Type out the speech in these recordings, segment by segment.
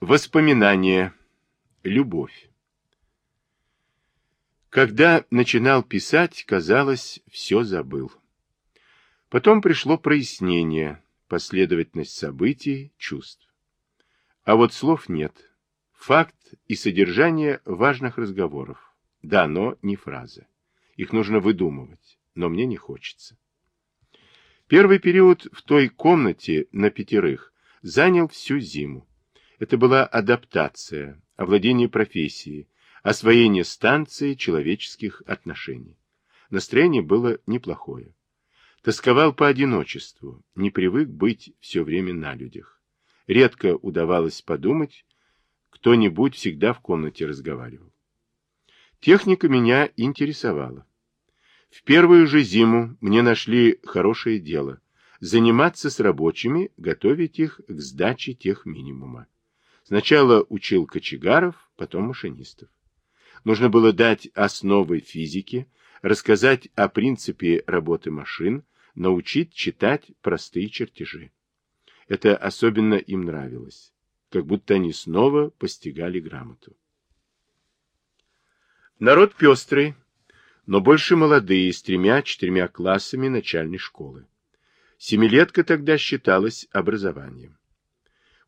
Воспоминания. Любовь. Когда начинал писать, казалось, все забыл. Потом пришло прояснение, последовательность событий, чувств. А вот слов нет. Факт и содержание важных разговоров. Да, но не фразы. Их нужно выдумывать, но мне не хочется. Первый период в той комнате на пятерых занял всю зиму. Это была адаптация, овладение профессией, освоение станции человеческих отношений. Настроение было неплохое. Тосковал по одиночеству, не привык быть все время на людях. Редко удавалось подумать, кто-нибудь всегда в комнате разговаривал. Техника меня интересовала. В первую же зиму мне нашли хорошее дело – заниматься с рабочими, готовить их к сдаче тех минимума. Сначала учил кочегаров, потом машинистов. Нужно было дать основы физики, рассказать о принципе работы машин, научить читать простые чертежи. Это особенно им нравилось, как будто они снова постигали грамоту. Народ пестрый, но больше молодые, с тремя-четырьмя классами начальной школы. Семилетка тогда считалась образованием.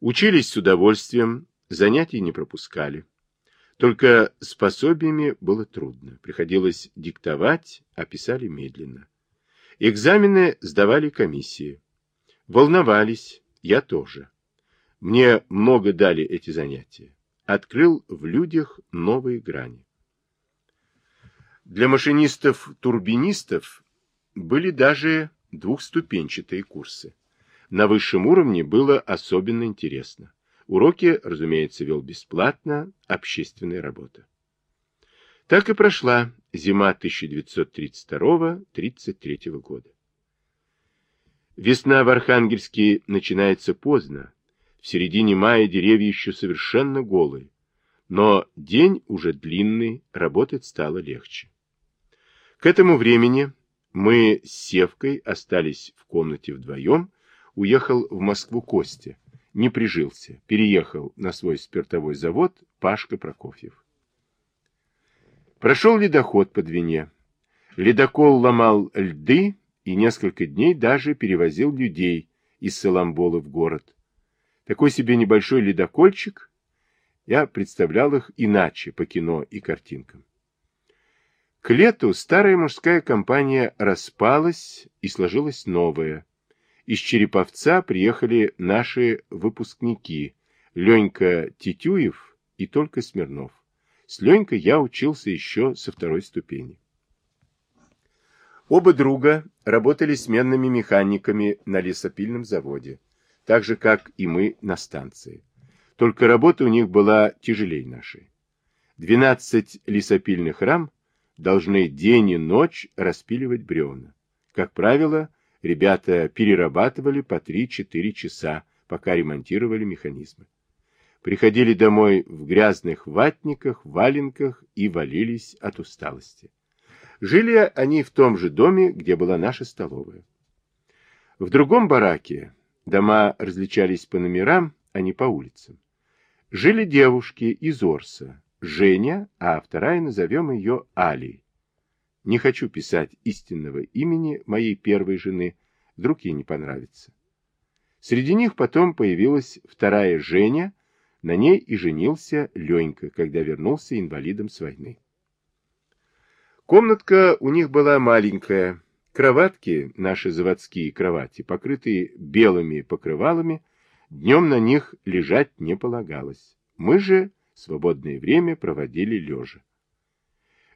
Учились с удовольствием, занятий не пропускали. Только с пособиями было трудно. Приходилось диктовать, а писали медленно. Экзамены сдавали комиссии. Волновались, я тоже. Мне много дали эти занятия. Открыл в людях новые грани. Для машинистов-турбинистов были даже двухступенчатые курсы. На высшем уровне было особенно интересно. Уроки, разумеется, вел бесплатно, общественная работа. Так и прошла зима 1932-33 года. Весна в Архангельске начинается поздно. В середине мая деревья еще совершенно голые. Но день уже длинный, работать стало легче. К этому времени мы с Севкой остались в комнате вдвоем, уехал в Москву Костя, не прижился, переехал на свой спиртовой завод Пашка Прокофьев. Прошел ледоход по Двине. Ледокол ломал льды и несколько дней даже перевозил людей из Соломбола в город. Такой себе небольшой ледокольчик, я представлял их иначе по кино и картинкам. К лету старая мужская компания распалась и сложилась новая. Из Череповца приехали наши выпускники Ленька Титюев и только Смирнов. С Ленькой я учился еще со второй ступени. Оба друга работали сменными механиками на лесопильном заводе, так же, как и мы на станции. Только работа у них была тяжелее нашей. 12 лесопильных рам – должны день и ночь распиливать бревна. Как правило, ребята перерабатывали по 3-4 часа, пока ремонтировали механизмы. Приходили домой в грязных ватниках, валенках и валились от усталости. Жили они в том же доме, где была наша столовая. В другом бараке дома различались по номерам, а не по улицам. Жили девушки из Орса, Женя, а вторая назовем ее Алей. Не хочу писать истинного имени моей первой жены, вдруг ей не понравится. Среди них потом появилась вторая Женя, на ней и женился Ленька, когда вернулся инвалидом с войны. Комнатка у них была маленькая, кроватки, наши заводские кровати, покрытые белыми покрывалами, днем на них лежать не полагалось. Мы же Свободное время проводили лежа.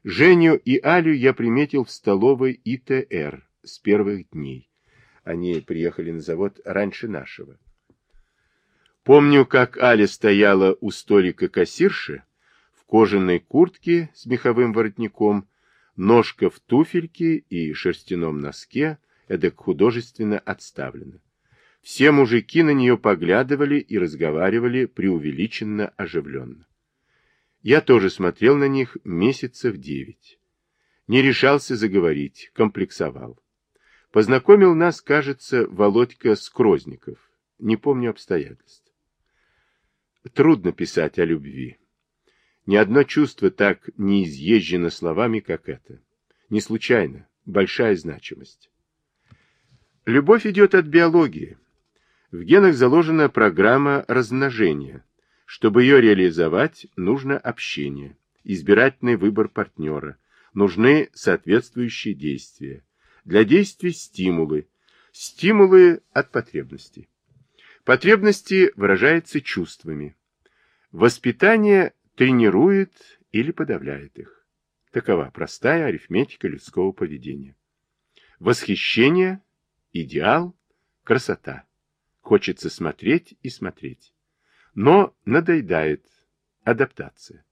Женю и Алю я приметил в столовой ИТР с первых дней. Они приехали на завод раньше нашего. Помню, как Аля стояла у столика кассирши в кожаной куртке с меховым воротником, ножка в туфельке и шерстяном носке, эдак художественно отставлена. Все мужики на нее поглядывали и разговаривали преувеличенно оживленно. Я тоже смотрел на них месяцев девять. Не решался заговорить, комплексовал. Познакомил нас, кажется, Володька Скрозников. Не помню обстоятельств. трудно писать о любви. Ни одно чувство так не изъезжено словами, как это. Не случайно, большая значимость. Любовь идет от биологии. В генах заложена программа размножения. Чтобы ее реализовать, нужно общение, избирательный выбор партнера, нужны соответствующие действия. Для действий стимулы. Стимулы от потребностей. Потребности выражаются чувствами. Воспитание тренирует или подавляет их. Такова простая арифметика людского поведения. Восхищение, идеал, красота. Хочется смотреть и смотреть. Но надоедает адаптация.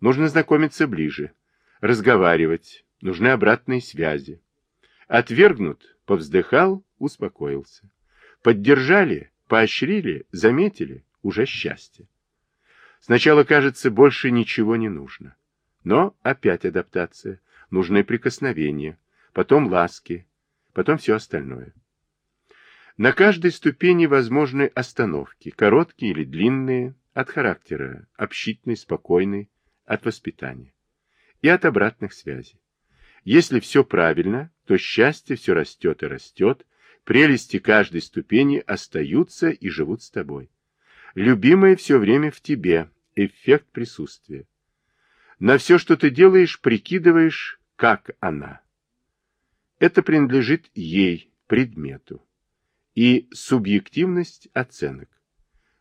Нужно знакомиться ближе, разговаривать, нужны обратные связи. Отвергнут, повздыхал, успокоился. Поддержали, поощрили, заметили, уже счастье. Сначала кажется, больше ничего не нужно. Но опять адаптация, нужны прикосновения, потом ласки, потом все остальное. На каждой ступени возможны остановки, короткие или длинные, от характера, общительный, спокойный, от воспитания и от обратных связей. Если все правильно, то счастье все растет и растет, прелести каждой ступени остаются и живут с тобой. Любимое все время в тебе, эффект присутствия. На все, что ты делаешь, прикидываешь, как она. Это принадлежит ей, предмету. И субъективность оценок.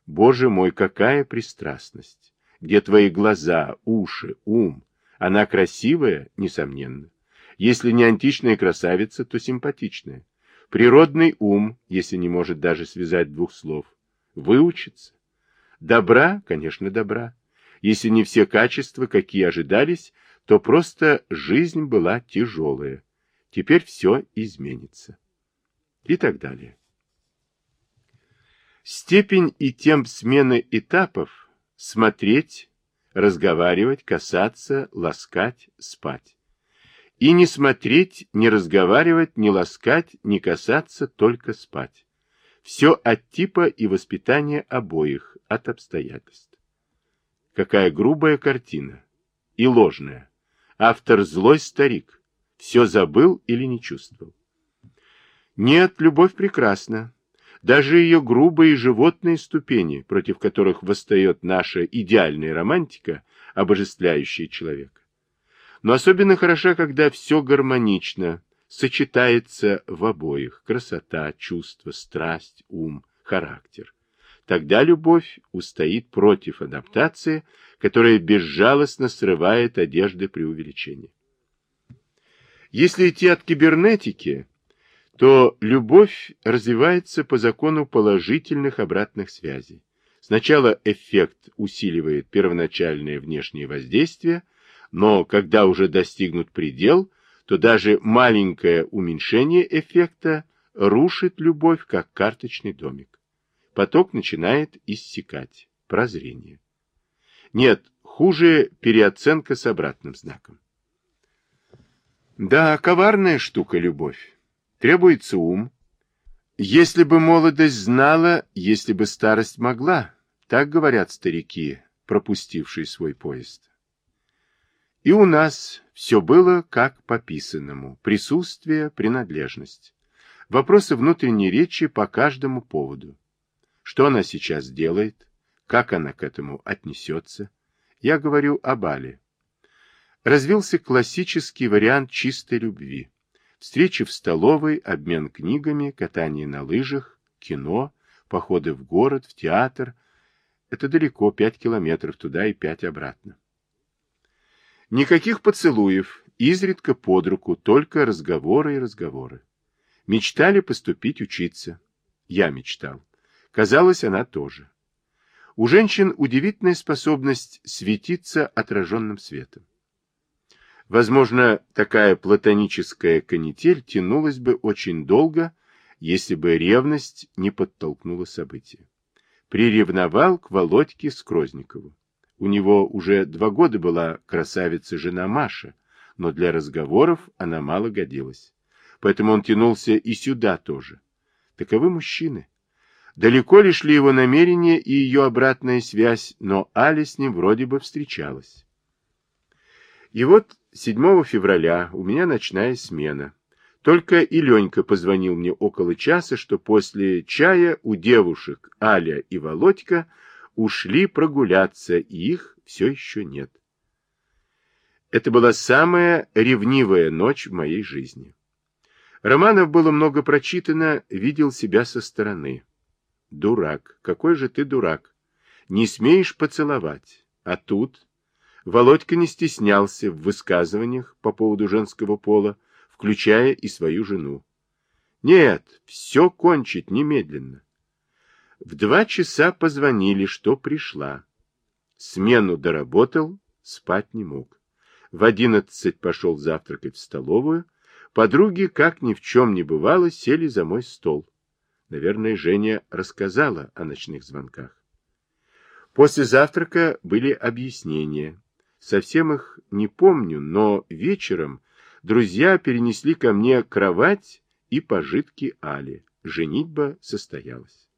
Боже мой, какая пристрастность! Где твои глаза, уши, ум? Она красивая, несомненно. Если не античная красавица, то симпатичная. Природный ум, если не может даже связать двух слов. Выучится. Добра, конечно, добра. Если не все качества, какие ожидались, то просто жизнь была тяжелая. Теперь все изменится. И так далее. Степень и темп смены этапов – смотреть, разговаривать, касаться, ласкать, спать. И не смотреть, не разговаривать, не ласкать, не касаться, только спать. Все от типа и воспитания обоих, от обстоятельств. Какая грубая картина. И ложная. Автор злой старик. Все забыл или не чувствовал. Нет, любовь прекрасна. Даже ее грубые животные ступени, против которых восстает наша идеальная романтика, обожествляющая человека. Но особенно хороша, когда все гармонично, сочетается в обоих красота, чувство, страсть, ум, характер. Тогда любовь устоит против адаптации, которая безжалостно срывает одежды при увеличении. Если идти от кибернетики, то любовь развивается по закону положительных обратных связей. Сначала эффект усиливает первоначальное внешнее воздействие, но когда уже достигнут предел, то даже маленькое уменьшение эффекта рушит любовь, как карточный домик. Поток начинает иссякать. Прозрение. Нет, хуже переоценка с обратным знаком. Да, коварная штука любовь. Требуется ум. Если бы молодость знала, если бы старость могла, так говорят старики, пропустившие свой поезд. И у нас все было как по писанному. Присутствие, принадлежность. Вопросы внутренней речи по каждому поводу. Что она сейчас делает? Как она к этому отнесется? Я говорю о Бале. Развился классический вариант чистой любви. Встречи в столовой, обмен книгами, катание на лыжах, кино, походы в город, в театр. Это далеко, пять километров туда и пять обратно. Никаких поцелуев, изредка под руку, только разговоры и разговоры. Мечтали поступить учиться. Я мечтал. Казалось, она тоже. У женщин удивительная способность светиться отраженным светом. Возможно, такая платоническая канитель тянулась бы очень долго, если бы ревность не подтолкнула события. Приревновал к Володьке Скрозникову. У него уже два года была красавица-жена Маша, но для разговоров она мало годилась. Поэтому он тянулся и сюда тоже. Таковы мужчины. Далеко ли шли его намерения и ее обратная связь, но Аля с ним вроде бы встречалась. И вот 7 февраля у меня ночная смена. Только и Ленька позвонил мне около часа, что после чая у девушек Аля и Володька ушли прогуляться, и их все еще нет. Это была самая ревнивая ночь в моей жизни. Романов было много прочитано, видел себя со стороны. Дурак, какой же ты дурак. Не смеешь поцеловать. А тут... Володька не стеснялся в высказываниях по поводу женского пола, включая и свою жену. Нет, все кончить немедленно. В два часа позвонили, что пришла. Смену доработал, спать не мог. В одиннадцать пошел завтракать в столовую. Подруги, как ни в чем не бывало, сели за мой стол. Наверное, Женя рассказала о ночных звонках. После завтрака были объяснения. Совсем их не помню, но вечером друзья перенесли ко мне кровать и пожитки Али. Женитьба состоялась.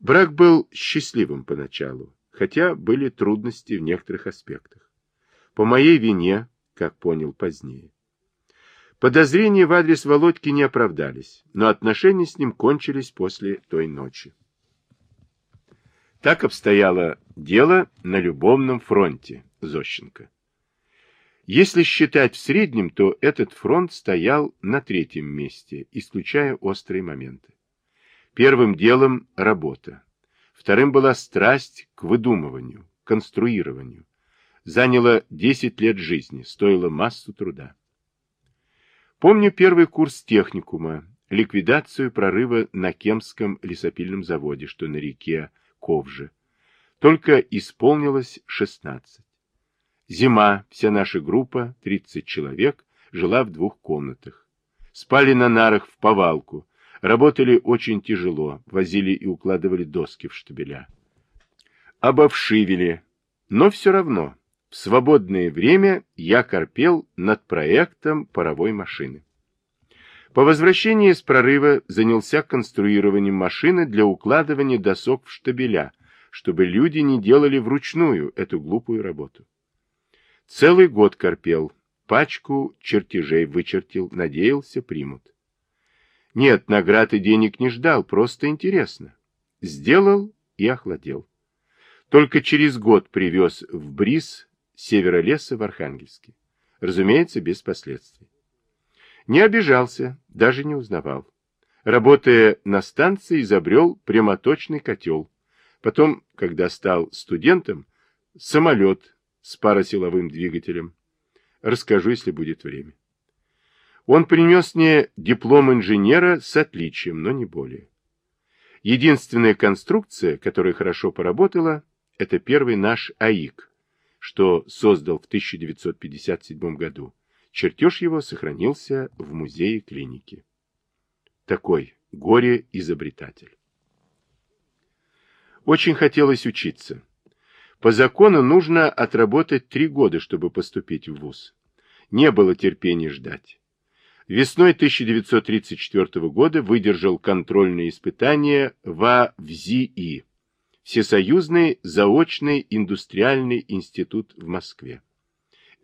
Брак был счастливым поначалу, хотя были трудности в некоторых аспектах. По моей вине, как понял позднее. Подозрения в адрес Володьки не оправдались, но отношения с ним кончились после той ночи. Так обстояло дело на любовном фронте Зощенко. Если считать в среднем, то этот фронт стоял на третьем месте, исключая острые моменты. Первым делом – работа. Вторым была страсть к выдумыванию, конструированию. Заняло 10 лет жизни, стоило массу труда. Помню первый курс техникума, ликвидацию прорыва на Кемском лесопильном заводе, что на реке Ковже. Только исполнилось 16. Зима, вся наша группа, 30 человек, жила в двух комнатах. Спали на нарах в повалку, работали очень тяжело, возили и укладывали доски в штабеля. Обовшивили, но все равно в свободное время я корпел над проектом паровой машины. По возвращении с прорыва занялся конструированием машины для укладывания досок в штабеля, чтобы люди не делали вручную эту глупую работу. Целый год корпел, пачку чертежей вычертил, надеялся, примут. Нет, наград и денег не ждал, просто интересно. Сделал и охладел. Только через год привез в Бриз севера леса в Архангельске. Разумеется, без последствий. Не обижался, даже не узнавал. Работая на станции, изобрел прямоточный котел. Потом, когда стал студентом, самолет с паросиловым двигателем. Расскажу, если будет время. Он принес мне диплом инженера с отличием, но не более. Единственная конструкция, которая хорошо поработала, это первый наш АИК, что создал в 1957 году. Чертеж его сохранился в музее клиники. Такой горе-изобретатель. Очень хотелось учиться. По закону нужно отработать три года, чтобы поступить в ВУЗ. Не было терпения ждать. Весной 1934 года выдержал контрольные испытания во ВЗИИ Всесоюзный заочный индустриальный институт в Москве.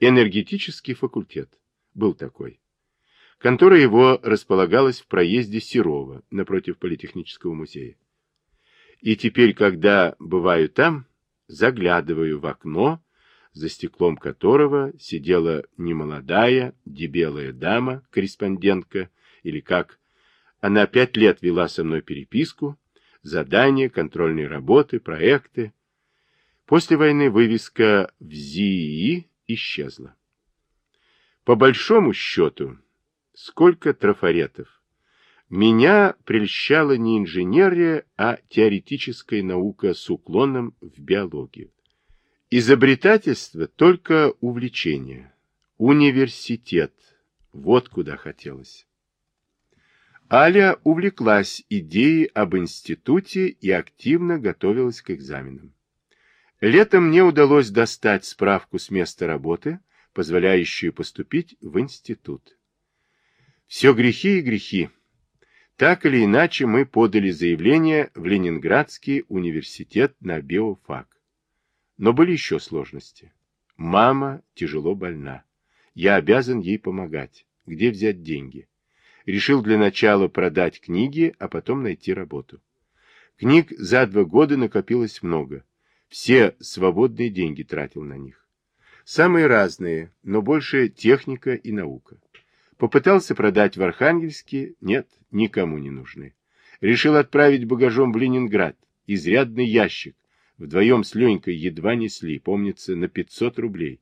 Энергетический факультет. Был такой. Контора его располагалась в проезде Серова, напротив Политехнического музея. И теперь, когда бываю там, заглядываю в окно, за стеклом которого сидела немолодая, дебелая дама, корреспондентка, или как, она пять лет вела со мной переписку, задания, контрольные работы, проекты. После войны вывеска в ЗИИ исчезла. По большому счету, сколько трафаретов. Меня прельщала не инженерия, а теоретическая наука с уклоном в биологию. Изобретательство – только увлечение. Университет – вот куда хотелось. Аля увлеклась идеей об институте и активно готовилась к экзаменам. Летом мне удалось достать справку с места работы, позволяющую поступить в институт. Все грехи и грехи. Так или иначе, мы подали заявление в Ленинградский университет на биофак. Но были еще сложности. Мама тяжело больна. Я обязан ей помогать. Где взять деньги? Решил для начала продать книги, а потом найти работу. Книг за два года накопилось много. Все свободные деньги тратил на них. Самые разные, но больше техника и наука. Попытался продать в Архангельске, нет, никому не нужны. Решил отправить багажом в Ленинград, изрядный ящик. Вдвоем с Ленькой едва несли, помнится, на 500 рублей.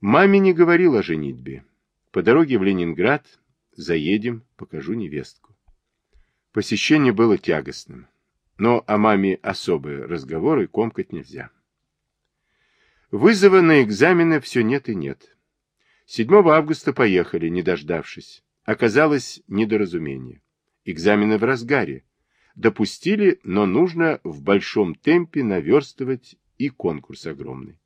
Маме не говорил о женитьбе. По дороге в Ленинград заедем, покажу невестку. Посещение было тягостным, но о маме особые разговоры комкать нельзя. Вызова на экзамены все нет и нет. 7 августа поехали, не дождавшись. Оказалось недоразумение. Экзамены в разгаре. Допустили, но нужно в большом темпе наверстывать и конкурс огромный.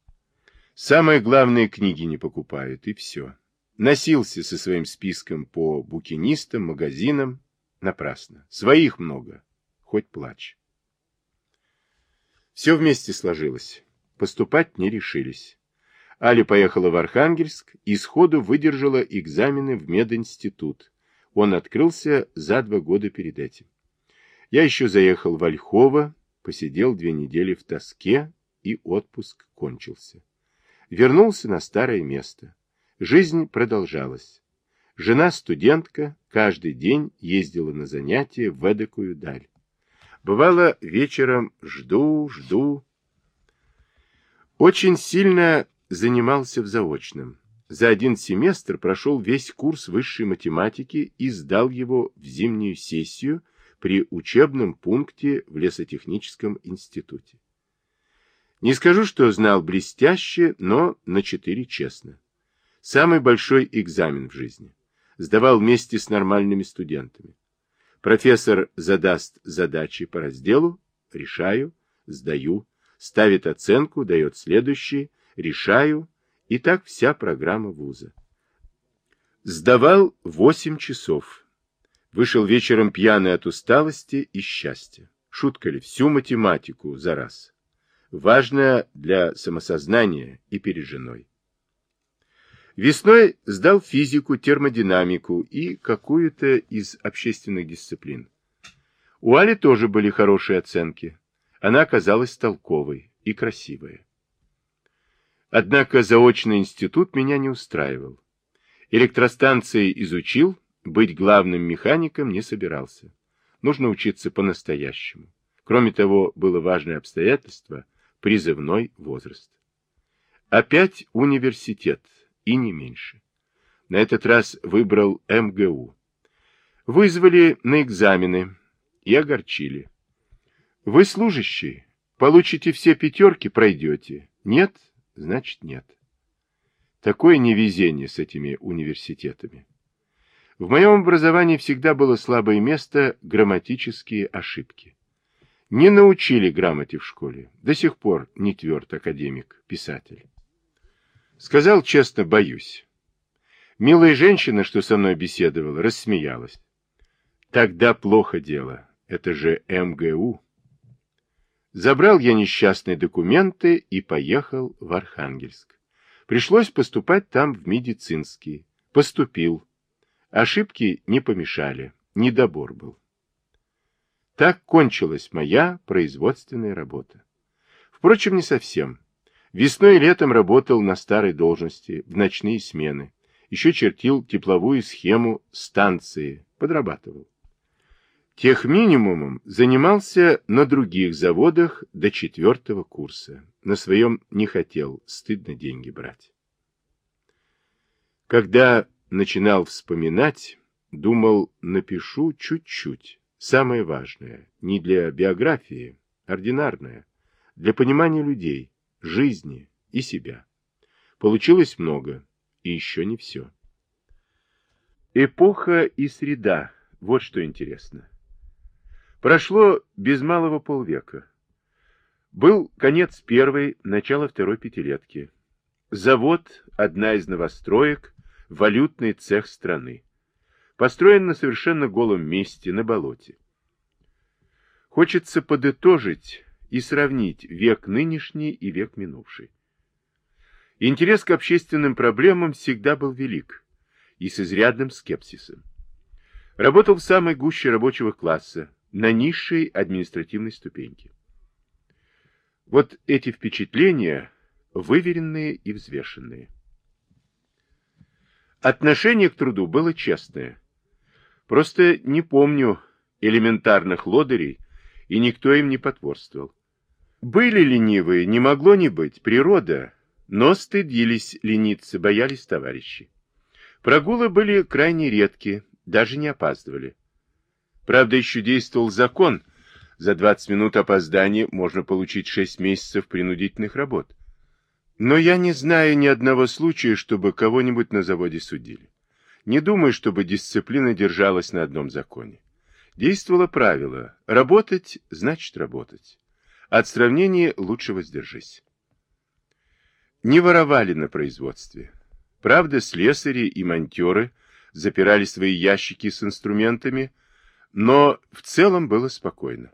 Самое главное, книги не покупают, и все. Носился со своим списком по букинистам, магазинам. Напрасно. Своих много. Хоть плачь. Все вместе сложилось. Поступать не решились. Аля поехала в Архангельск и сходу выдержала экзамены в мединститут. Он открылся за два года перед этим. Я еще заехал в Ольхово, посидел две недели в тоске, и отпуск кончился. Вернулся на старое место. Жизнь продолжалась. Жена студентка каждый день ездила на занятия в эдакую даль. Бывало, вечером жду, жду, очень сильно занимался в заочном. За один семестр прошел весь курс высшей математики и сдал его в зимнюю сессию при учебном пункте в лесотехническом институте. Не скажу, что знал блестяще, но на четыре честно. Самый большой экзамен в жизни. Сдавал вместе с нормальными студентами. Профессор задаст задачи по разделу, решаю, сдаю, ставит оценку, дает следующий, решаю, и так вся программа вуза. Сдавал 8 часов. Вышел вечером пьяный от усталости и счастья. Шутка ли, всю математику за раз. Важно для самосознания и перед женой. Весной сдал физику, термодинамику и какую-то из общественных дисциплин. У Али тоже были хорошие оценки. Она оказалась толковой и красивой. Однако заочный институт меня не устраивал. Электростанции изучил, быть главным механиком не собирался. Нужно учиться по-настоящему. Кроме того, было важное обстоятельство – призывной возраст. Опять университет, и не меньше. На этот раз выбрал МГУ. Вызвали на экзамены и огорчили. Вы служащий, получите все пятерки, пройдете. Нет, значит нет. Такое невезение с этими университетами. В моем образовании всегда было слабое место грамматические ошибки. Не научили грамоте в школе. До сих пор не тверд академик, писатель. Сказал честно, боюсь. Милая женщина, что со мной беседовала, рассмеялась. Тогда плохо дело. Это же МГУ. Забрал я несчастные документы и поехал в Архангельск. Пришлось поступать там в медицинский. Поступил. Ошибки не помешали. Недобор был. Так кончилась моя производственная работа. Впрочем, не совсем. Весной и летом работал на старой должности, в ночные смены. Еще чертил тепловую схему станции, подрабатывал. Тех минимумом занимался на других заводах до четвертого курса. На своем не хотел, стыдно деньги брать. Когда начинал вспоминать, думал, напишу чуть-чуть, самое важное, не для биографии, ординарное, для понимания людей, жизни и себя. Получилось много, и еще не все. Эпоха и среда, вот что интересно. Прошло без малого полвека. Был конец первой, начало второй пятилетки. Завод, одна из новостроек, валютный цех страны. построен на совершенно голом месте, на болоте. Хочется подытожить и сравнить век нынешний и век минувший. Интерес к общественным проблемам всегда был велик и с изрядным скепсисом. Работал в самой гуще рабочего класса, на низшей административной ступеньке. Вот эти впечатления выверенные и взвешенные. Отношение к труду было честное. Просто не помню элементарных лодырей, и никто им не потворствовал. Были ленивые, не могло не быть, природа, но стыдились лениться, боялись товарищей. Прогулы были крайне редки, даже не опаздывали. Правда, еще действовал закон, за 20 минут опоздания можно получить 6 месяцев принудительных работ. Но я не знаю ни одного случая, чтобы кого-нибудь на заводе судили. Не думаю, чтобы дисциплина держалась на одном законе. Действовало правило «работать – значит работать». От сравнения лучше воздержись. Не воровали на производстве. Правда, слесари и монтеры запирали свои ящики с инструментами, но в целом было спокойно.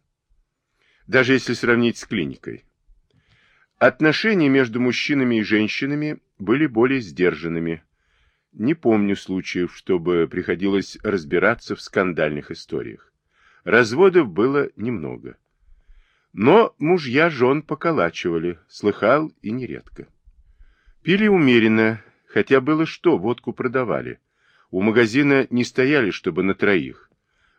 Даже если сравнить с клиникой. Отношения между мужчинами и женщинами были более сдержанными. Не помню случаев, чтобы приходилось разбираться в скандальных историях. Разводов было немного. Но мужья жен поколачивали, слыхал и нередко. Пили умеренно, хотя было что, водку продавали. У магазина не стояли, чтобы на троих.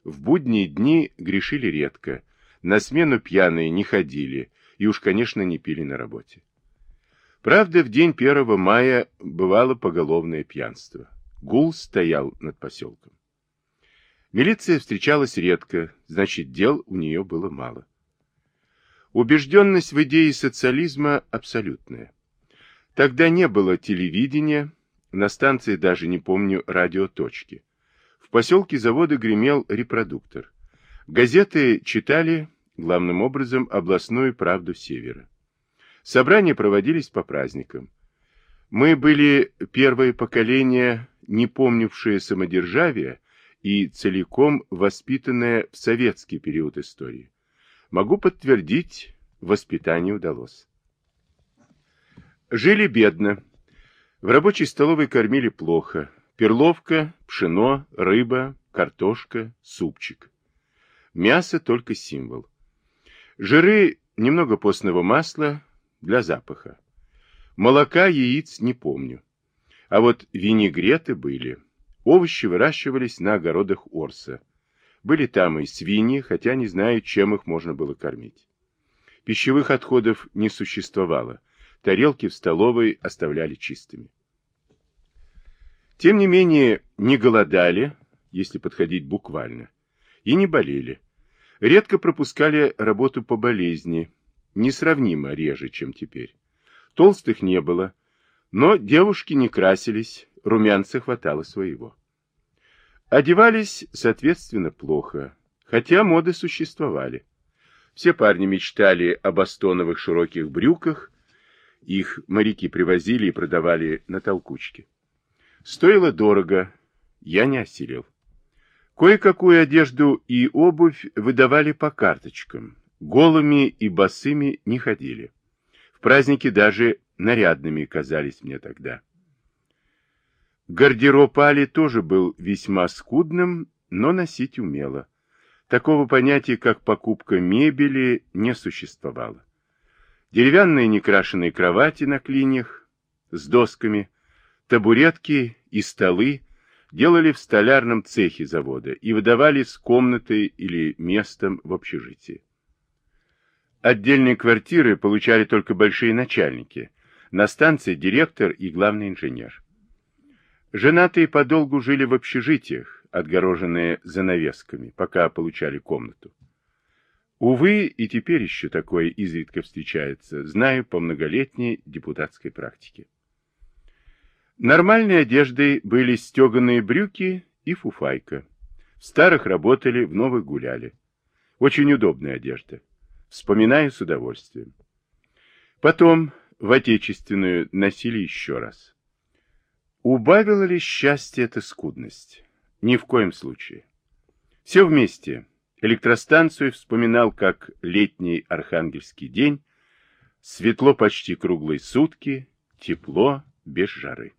В будние дни грешили редко, на смену пьяные не ходили и уж, конечно, не пили на работе. Правда, в день 1 мая бывало поголовное пьянство. Гул стоял над поселком. Милиция встречалась редко, значит, дел у нее было мало. Убежденность в идее социализма абсолютная. Тогда не было телевидения, на станции даже не помню радиоточки. В поселке завода гремел репродуктор. Газеты читали, главным образом, областную правду Севера. Собрания проводились по праздникам. Мы были первое поколение, не помнившее самодержавие и целиком воспитанное в советский период истории. Могу подтвердить, воспитание удалось. Жили бедно. В рабочей столовой кормили плохо. Перловка, пшено, рыба, картошка, супчик. Мясо только символ. Жиры, немного постного масла для запаха. Молока, яиц не помню. А вот винегреты были. Овощи выращивались на огородах Орса. Были там и свиньи, хотя не знаю, чем их можно было кормить. Пищевых отходов не существовало. Тарелки в столовой оставляли чистыми. Тем не менее, не голодали, если подходить буквально, и не болели. Редко пропускали работу по болезни, несравнимо реже, чем теперь. Толстых не было, но девушки не красились, румянца хватало своего. Одевались, соответственно, плохо, хотя моды существовали. Все парни мечтали об астоновых широких брюках, их моряки привозили и продавали на толкучке. Стоило дорого, я не осилил. Кое-какую одежду и обувь выдавали по карточкам. Голыми и босыми не ходили. В праздники даже нарядными казались мне тогда. Гардероб Али тоже был весьма скудным, но носить умела. Такого понятия, как покупка мебели, не существовало. Деревянные некрашенные кровати на клиньях с досками, табуретки и столы делали в столярном цехе завода и выдавали с комнатой или местом в общежитии. Отдельные квартиры получали только большие начальники, на станции директор и главный инженер. Женатые подолгу жили в общежитиях, отгороженные занавесками, пока получали комнату. Увы, и теперь еще такое изредка встречается, знаю по многолетней депутатской практике. Нормальной одеждой были стеганые брюки и фуфайка. В старых работали, в новых гуляли. Очень удобная одежда. Вспоминаю с удовольствием. Потом в отечественную носили еще раз. Убавила ли счастье эта скудность? Ни в коем случае. Все вместе. Электростанцию вспоминал как летний архангельский день, светло почти круглые сутки, тепло, без жары.